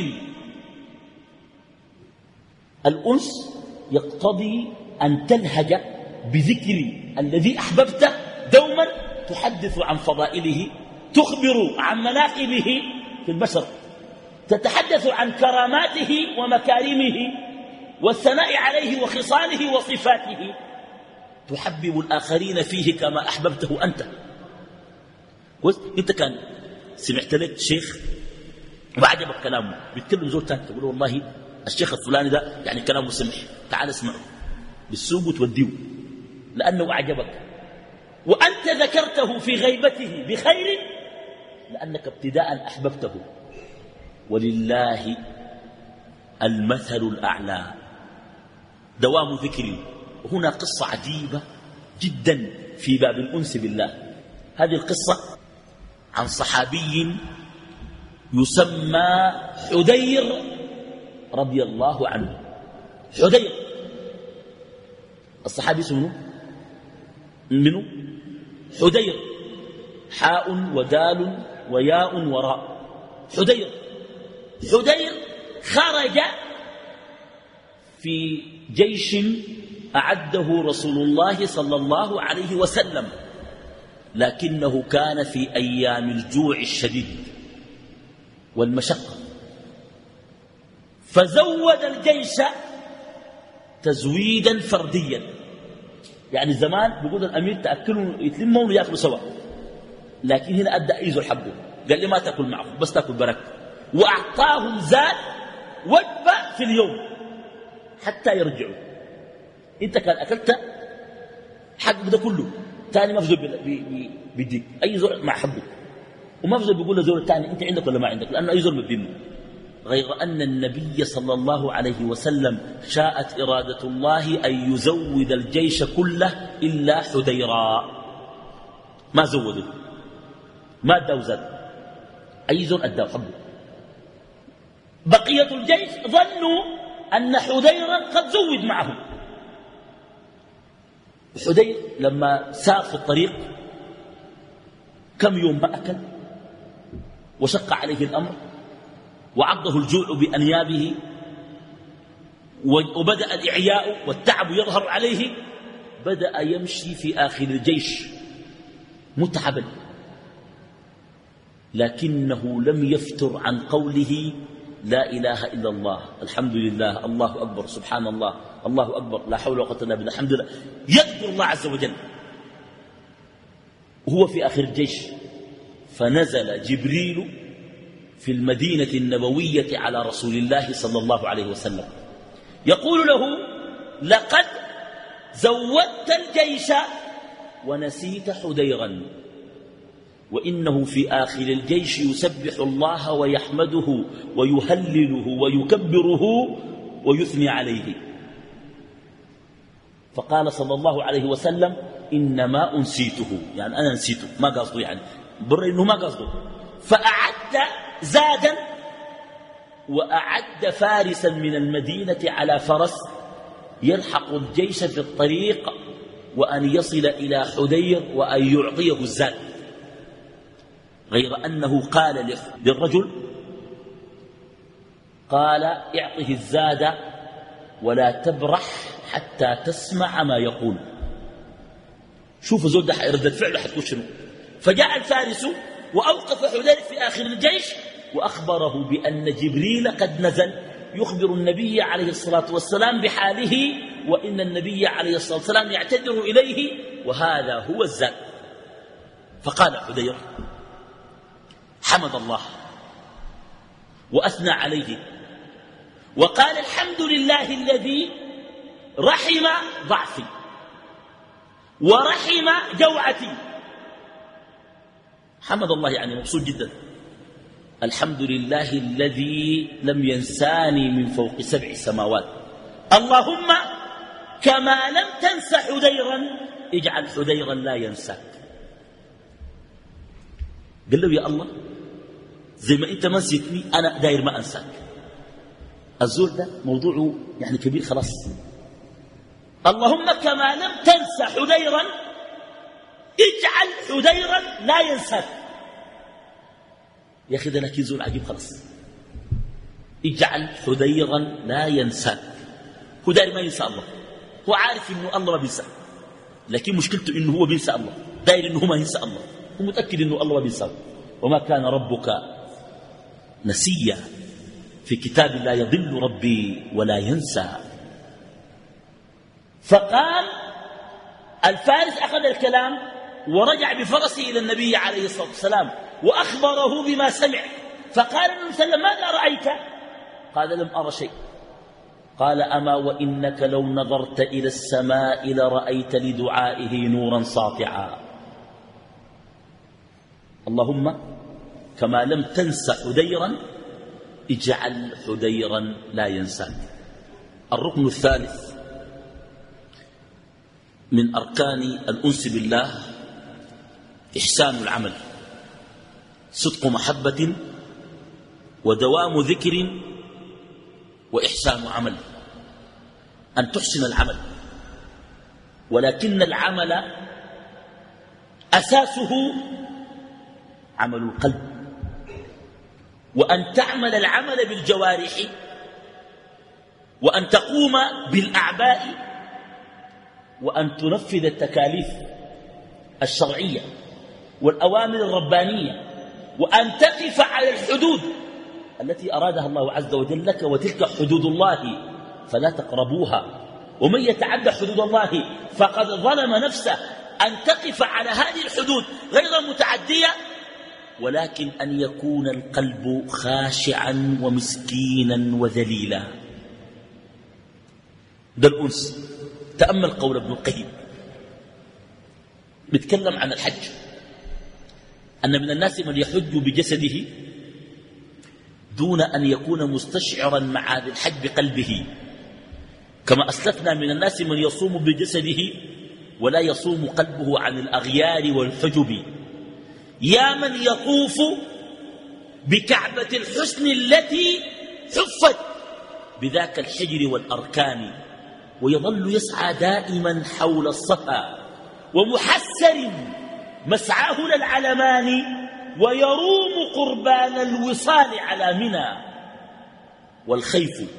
A: الأنس يقتضي أن تلهج بذكر الذي أحببته دوما تحدث عن فضائله تخبر عن مناقبه في البشر تتحدث عن كراماته ومكارمه والثناء عليه وخصاله وصفاته. تحبب الآخرين فيه كما أحببته أنت. أنت كان سمعت لك شيخ وعجبك كلامه بيتكلم زول تاني تقول والله الشيخ الفلاني ده يعني كلامه سمح تعال اسمعه. بالسوق وتوديه. لأنه أعجبك. وأنت ذكرته في غيبته بخير لأنك ابتداء أحببته. ولله المثل الأعلى. دوام ذكري وهنا قصة عجيبة جدا في باب الأنس بالله. هذه القصة عن صحابي يسمى حدير رضي الله عنه. حدير الصحابي اسمه منه حدير حاء ودال وياء وراء. حدير حدير خرج في جيش أعده رسول الله صلى الله عليه وسلم لكنه كان في أيام الجوع الشديد والمشقة. فزود الجيش تزويدا فرديا. يعني زمان بيقول الأمير تأكلوا يتلموا ويأكلوا سوا. لكن هنا أدى أيزو الحبه قال لي ما تأكل معه بس تأكل برك. وأعطاهم زاد وجبة في اليوم حتى يرجعوا. أنت كان أكلت حق ده كله تاني ما بيديك. أي زول مع حبه وما زول بيقول لزول الثاني أنت عندك ولا ما عندك؟ لأنه أي زول بدينه غير أن النبي صلى الله عليه وسلم شاءت إرادة الله أن يزود الجيش كله إلا حديرا ما زودوا؟ ما ادوا زاد أي زول أداه حبه بقية الجيش ظنوا أن حديرا قد زود معهم. حدير لما سار في الطريق كم يوم ما أكل؟ وشق عليه الأمر؟ وعضه الجوع بأنيابه وبدأ الإعياء والتعب يظهر عليه بدأ يمشي في آخر الجيش متعبا. لكنه لم يفتر عن قوله لا إله إلا الله الحمد لله الله أكبر سبحان الله الله أكبر لا حول ولا قوة إلا بالله الحمد لله. يذكر الله عز وجل. وهو في آخر الجيش فنزل جبريل في المدينة النبوية على رسول الله صلى الله عليه وسلم. يقول له لقد زودت الجيش ونسيت حديرا. وإنه في آخر الجيش يسبح الله ويحمده ويهلله ويكبره ويثني عليه. فقال صلى الله عليه وسلم إنما أنسيته. يعني أنا نسيته ما قصده يعني. بر إنه ما قصده. فأعد زادا وأعد فارسا من المدينة على فرس يلحق الجيش في الطريق وأن يصل إلى حدير وأن يعطيه الزاد. غير أنه قال للرجل قال اعطه الزاد ولا تبرح حتى تسمع ما يقول. شوفوا زود ده ردة فعله حتكون شنو. فجاء الفارس وأوقف حدير في آخر الجيش وأخبره بأن جبريل قد نزل يخبر النبي عليه الصلاة والسلام بحاله وإن النبي عليه الصلاة والسلام يعتذر إليه وهذا هو الزاد. فقال حدير حمد الله وأثنى عليه. وقال الحمد لله الذي رحم ضعفي ورحم جوعتي. حمد الله يعني مبسوط جدا. الحمد لله الذي لم ينساني من فوق سبع سماوات. اللهم كما لم تنس حديرا اجعل حديرا لا ينساك. قال له يا الله زي ما انت ما نسيتني أنا داير ما انساك. الزول ده موضوعه يعني كبير خلاص. اللهم كما لم تنس حديرا اجعل حديرا لا ينساك. يا أخي ده لكن زول عجيب خلاص. اجعل حذيرا لا ينساك. هو داير ما ينسى الله. هو عارف إنه الله ما بينسى. لكن مشكلته إنه هو بينسى الله. داير إنه ما ينسى الله. هو متأكد إنه الله ما بينسى. وما كان ربك نسيا في كتاب لا يضل ربي ولا ينسى. فقال الفارس أخذ الكلام ورجع بفرسه إلى النبي عليه الصلاة والسلام. وأخبره بما سمع. فقال النبي صلى الله عليه وسلم ماذا رأيت؟ قال لم أرى شيء. قال أما وإنك لو نظرت إلى السماء لرأيت لدعائه نورا ساطعا. اللهم كما لم تنس حديرا اجعل حديرا لا ينساك. الركن الثالث من أركان الأنس بالله إحسان العمل. صدق محبة ودوام ذكر وإحسان عمل. أن تحسن العمل. ولكن العمل أساسه عمل القلب. وأن تعمل العمل بالجوارح وأن تقوم بالأعباء وأن تنفذ التكاليف الشرعية والأوامر الربانية وأن تقف على الحدود التي أرادها الله عز وجل لك وتلك حدود الله فلا تقربوها. ومن يتعدى حدود الله فقد ظلم نفسه أن تقف على هذه الحدود غير متعدية ولكن أن يكون القلب خاشعا ومسكينا وذليلا. ده الأنس. تأمل قول ابن القيم. بيتكلم عن الحج. أن من الناس من يحج بجسده دون أن يكون مستشعرا مع الحج بقلبه. كما أسلفنا من الناس من يصوم بجسده ولا يصوم قلبه عن الأغيار والحجب. يا من يطوف بكعبة الحسن التي حفت بذاك الحجر والأركان ويظل يسعى دائما حول الصفا ومحسر مسعاه للعلمان ويروم قربان الوصال على منى والخيف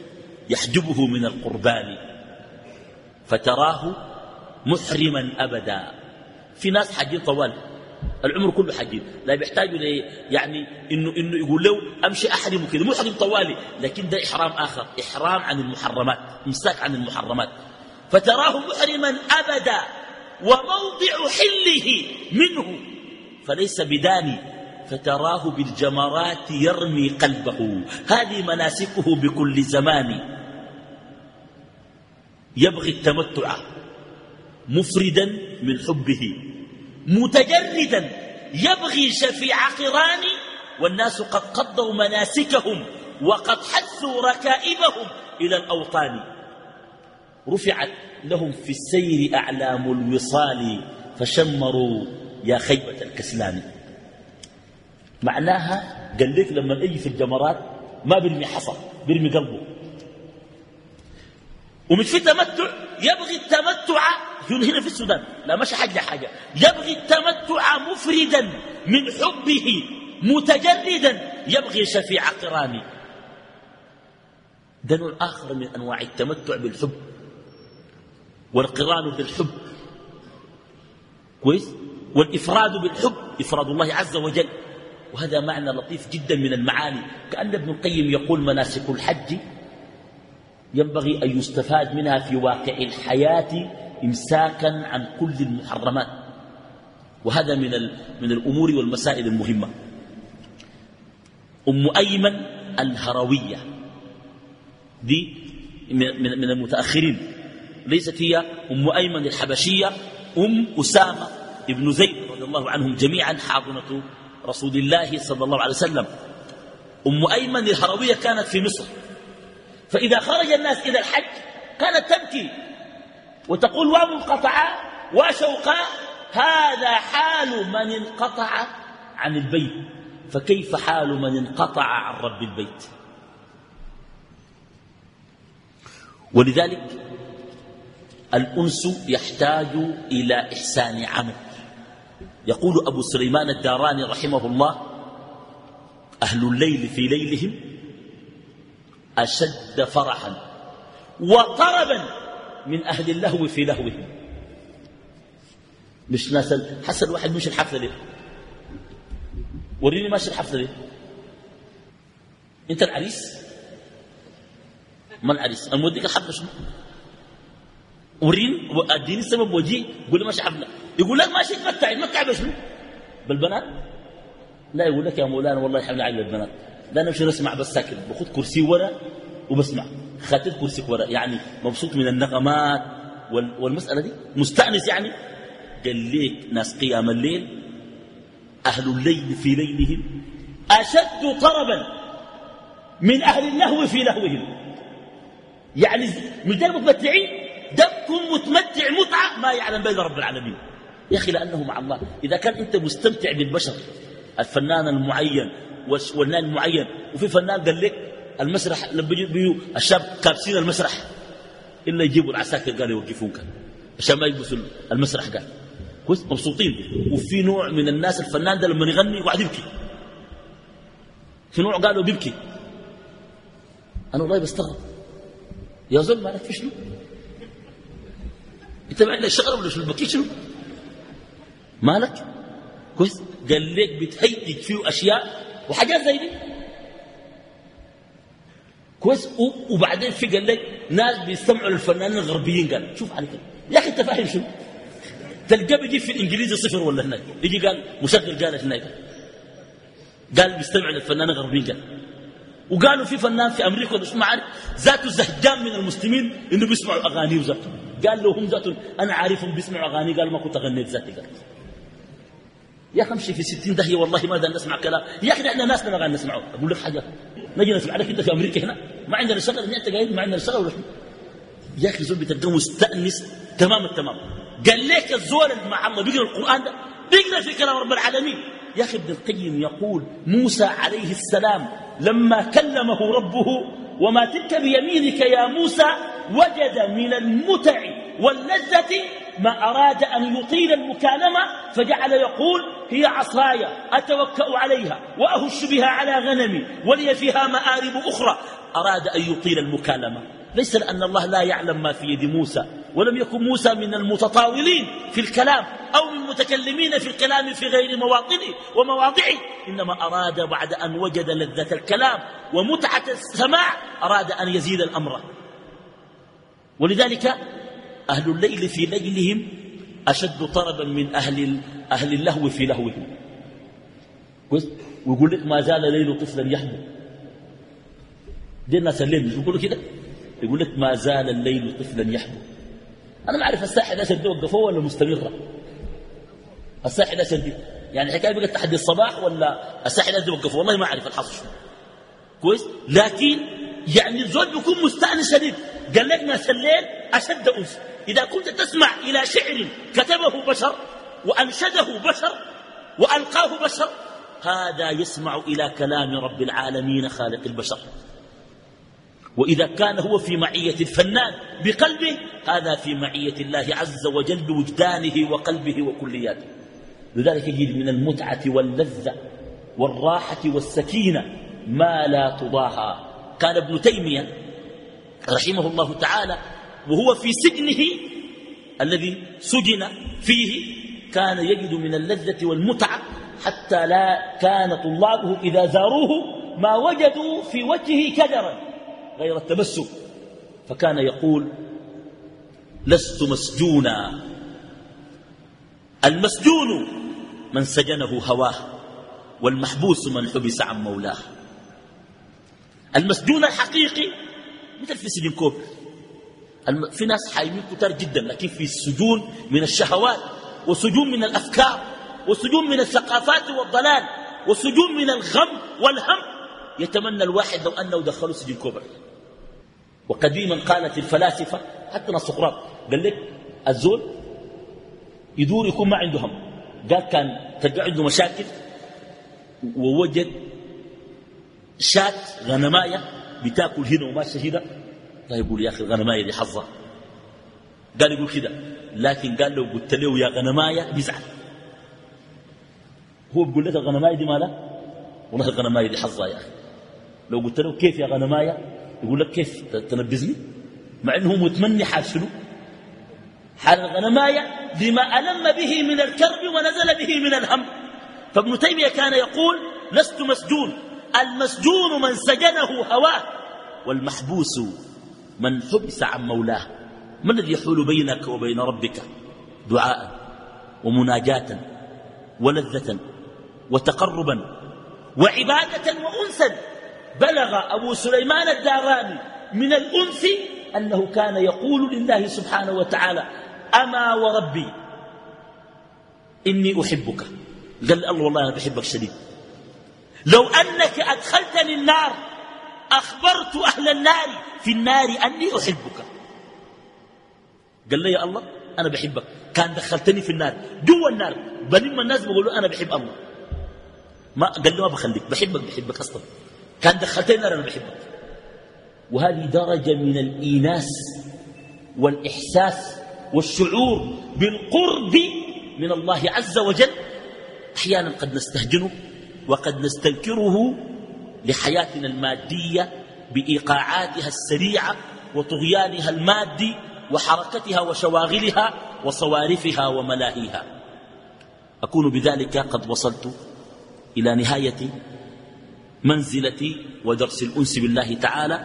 A: يحجبه من القربان فتراه محرما أبدا. في ناس حاجين طوال العمر كله حجين لا بيحتاجوا لي يعني انه إنه يقول له أمشي أحرم كده محرم طوالي لكن ده إحرام آخر إحرام عن المحرمات إمساك عن المحرمات. فتراه محرما أبدا. وموضع حله منه. فليس بداني فتراه بالجمرات يرمي قلبه. هذه مناسكه بكل زمان. يبغي التمتع مفردا من حبه. متجردا يبغي شفيع قران. والناس قد قضوا مناسكهم وقد حثوا ركائبهم إلى الأوطان. رفعت لهم في السير أعلام الوصال فشمروا يا خيبة الكسلان. معناها قال لك لما يجي في الجمرات ما بيرمي حصى بيرمي قلبه. ومش في تمتع يبغي التمتع هنا في السودان. لا مش حاجة حاجة. يبغي التمتع مفردا من حبه متجردا. يبغي شفيع قراني. ده نوع آخر من أنواع التمتع بالحب. والقران بالحب. كويس؟ والإفراد بالحب إفراد الله عز وجل. وهذا معنى لطيف جدا من المعاني. كأن ابن القيم يقول مناسك الحج ينبغي أن يستفاد منها في واقع الحياة إمساكا عن كل المحرمات. وهذا من, من الأمور والمسائل المهمة. أم أيمن الهروية. دي من المتأخرين. ليست هي أم أيمن الحبشية أم أسامة ابن زيد رضي الله عنهم جميعا حاضنة رسول الله صلى الله عليه وسلم. أم أيمن الهروية كانت في مصر. فإذا خرج الناس إلى الحج كانت تبكي وتقول ومنقطعة وشوقا هذا حال من انقطع عن البيت. فكيف حال من انقطع عن رب البيت؟ ولذلك الأنس يحتاج إلى إحسان عمل. يقول أبو سليمان الداراني رحمه الله أهل الليل في ليلهم أشد فرحا وطربا من أهل اللهو في لهوهم. مش ناس حسن الواحد مش الحفلة ليه وريني ماشي الحفلة ليه أنت العريس؟ ما العريس؟ أنا موديك الحفلة شنو؟ وريني اديني سبب وجيه قول لي ماشي حفلة يقول لك ماشي تمتع يتمتع بشنو بالبنات؟ لا يقول لك يا مولانا والله يحبنا على البنات. لا أنا مش نسمع بس ساكن. باخذ كرسي ورا وبسمع. خاتت كرسي ورا يعني مبسوط من النغمات والمسألة دي؟ مستأنس يعني؟ قال ليك ناس قيام الليل أهل الليل في ليلهم أشد طربا من أهل اللهو في لهوهم يعني مش ده المتمتعين دبكم متمتع متعة ما يعلم بين رب العالمين. يا أخي لأنه مع الله. إذا كان أنت مستمتع بالبشر الفنان المعين والنان المعين وفي فنان قال لك المسرح لما الشاب كابسين المسرح. إلا يجيبوا العساكر قالوا يوقفون كان عشان ما يلبسوا المسرح قال. كويس؟ مبسوطين. وفي نوع من الناس الفنان ده لما يغني وقعد يبكي. في نوع قالوا بيبكي. أنا والله بستغرب. يا زول مالك في شنو؟ انت ما عندك شغل ولا شنو بكي شنو؟ مالك؟ كويس. قال لك بتهيج فيه أشياء وحاجات زي دي. كويس. وبعدين في قال لك ناس بيستمعوا للفنانين الغربيين قال شوف عليك. يا أخي أنت فاهم شو تلقى بيجي في الإنجليزي صفر ولا هناك؟ يجي قال مشغل قال هناك. قال بيستمع للفنانين الغربيين قال. وقالوا في فنان في أمريكا ولا ما عارف ذاته زهجان من المسلمين إنه بيسمعوا اغاني وذاته. قال له هم ذاته أنا عارفهم بيسمعوا اغاني قال ما كنت غنيت ذاتي قال. يا أخي امشي في ستين دهية والله ما نسمع كلام؟ يا أخي إحنا ناسنا ما نسمعه. أقول لك حاجة نجي نسمع لك أنت في أمريكا هنا ما عندنا شغل أنت قاعد ما عندنا شغل. يا أخي زول بتلقاه مستأنس تمام التمام قال لك الزول مع الله بيقرا القرآن ده. بيقرا في كلام رب العالمين. يا أخي ابن القيم يقول موسى عليه السلام لما كلمه ربه وما تلك بيمينك يا موسى وجد من المتع واللذة ما أراد أن يطيل المكالمة فجعل يقول هي عصاي أتوكأ عليها وأهش بها على غنمي ولي فيها مآرب أخرى. أراد أن يطيل المكالمة. ليس لأن الله لا يعلم ما في يد موسى. ولم يكن موسى من المتطاولين في الكلام أو من المتكلمين في الكلام في غير مواطنه ومواضعه. إنما أراد بعد أن وجد لذة الكلام ومتعة السماع أراد أن يزيد الأمر. ولذلك أهل الليل في ليلهم أشد طربا من أهل, أهل اللهو في لهوهم. ويقول لك ما زال ليل طفلا يحبو دي الناس الليل كده؟ يقول لك ما زال الليل طفلا يحبو أنا ما أعرف الساحة ده شدي وقفوه ولا مستمرة؟ الساحة ده شدي يعني حكاية بقت تحدي الصباح ولا الساحة ده وقفوه والله ما أعرف الحصر كويس؟ لكن يعني الزول بيكون مستأنس شديد. قال لك ناس الليل أشد أنس. إذا كنت تسمع إلى شعر كتبه بشر وأنشده بشر وألقاه بشر هذا يسمع إلى كلام رب العالمين خالق البشر. وإذا كان هو في معية الفنان بقلبه هذا في معية الله عز وجل بوجدانه وقلبه وكلياته. لذلك يجد من المتعة واللذة والراحة والسكينة ما لا تضاهى. كان ابن تيمية رحمه الله تعالى وهو في سجنه الذي سجن فيه كان يجد من اللذة والمتعة حتى لا كان طلابه إذا زاروه ما وجدوا في وجهه كدرا. غير التمسك. فكان يقول لست مسجونا. المسجون من سجنه هواه والمحبوس من حبس عن مولاه. المسجون الحقيقي مثل في سجن كوب. في ناس حايمين كتار جدا لكن في السجون من الشهوات وسجون من الأفكار وسجون من الثقافات والضلال وسجون من الغم والهم. يتمنى الواحد لو أنه دخلوا سجن كوبر وقديما قالت الفلاسفة حتى سقراط قال لك الزول يدور يكون ما عنده هم. قال كان تلقى عنده مشاكل ووجد شات غنماية بتأكل هنا وماشيه هنا. لا يقول يا أخي الغنماية دي حظها. قال يقول كده لكن قال لو قلت له يا غنماية بيزعل. هو بيقول لك الغنماية دي مالها والله الغنماية دي حظها يا أخي. لو قلت له كيف يا غنماية يقول لك كيف تنبذني؟ مع إنه متمني حال شنو حال الغنماية لما ألم به من الكرب ونزل به من الهم. فابن تيمية كان يقول لست مسجون المسجون من سجنه هواه والمحبوس من حبس عن مولاه. ما الذي يحول بينك وبين ربك؟ دعاء ومناجاة ولذة وتقربا وعبادة وأنسا بلغ أبو سليمان الداراني من الأنس أنه كان يقول لله سبحانه وتعالى أما وربي إني أحبك. قال الله والله أنا بحبك شديد. لو أنك أدخلتني النار أخبرت أهل النار في النار أني أحبك. قال لي يا الله أنا بحبك. كان دخلتني في النار جوا النار بنم الناس بيقولوا أنا بحب الله. ما قال لي ما بخليك بحبك بحبك أصلا. كان دخلتني النار أنا بحبك وهذه درجة من الإيناس والإحساس والشعور بالقرب من الله عز وجل. أحيانا قد نستهجنه وقد نستنكره لحياتنا المادية بإيقاعاتها السريعة وطغيانها المادي وحركتها وشواغلها وصوارفها وملاهيها. أكون بذلك قد وصلت إلى نهاية منزلتي ودرس الأنس بالله تعالى.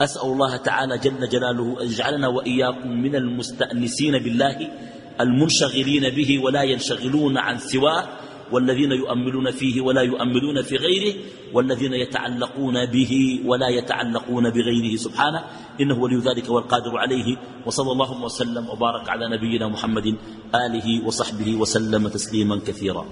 A: أسأل الله تعالى جل جلاله أن يجعلنا وإياكم من المستأنسين بالله المنشغلين به ولا ينشغلون عن سواه والذين يؤملون فيه ولا يؤملون في غيره والذين يتعلقون به ولا يتعلقون بغيره سبحانه. إنه ولي ذلك والقادر عليه. وصلى الله وسلم وبارك على نبينا محمد آله وصحبه وسلم تسليما كثيرا.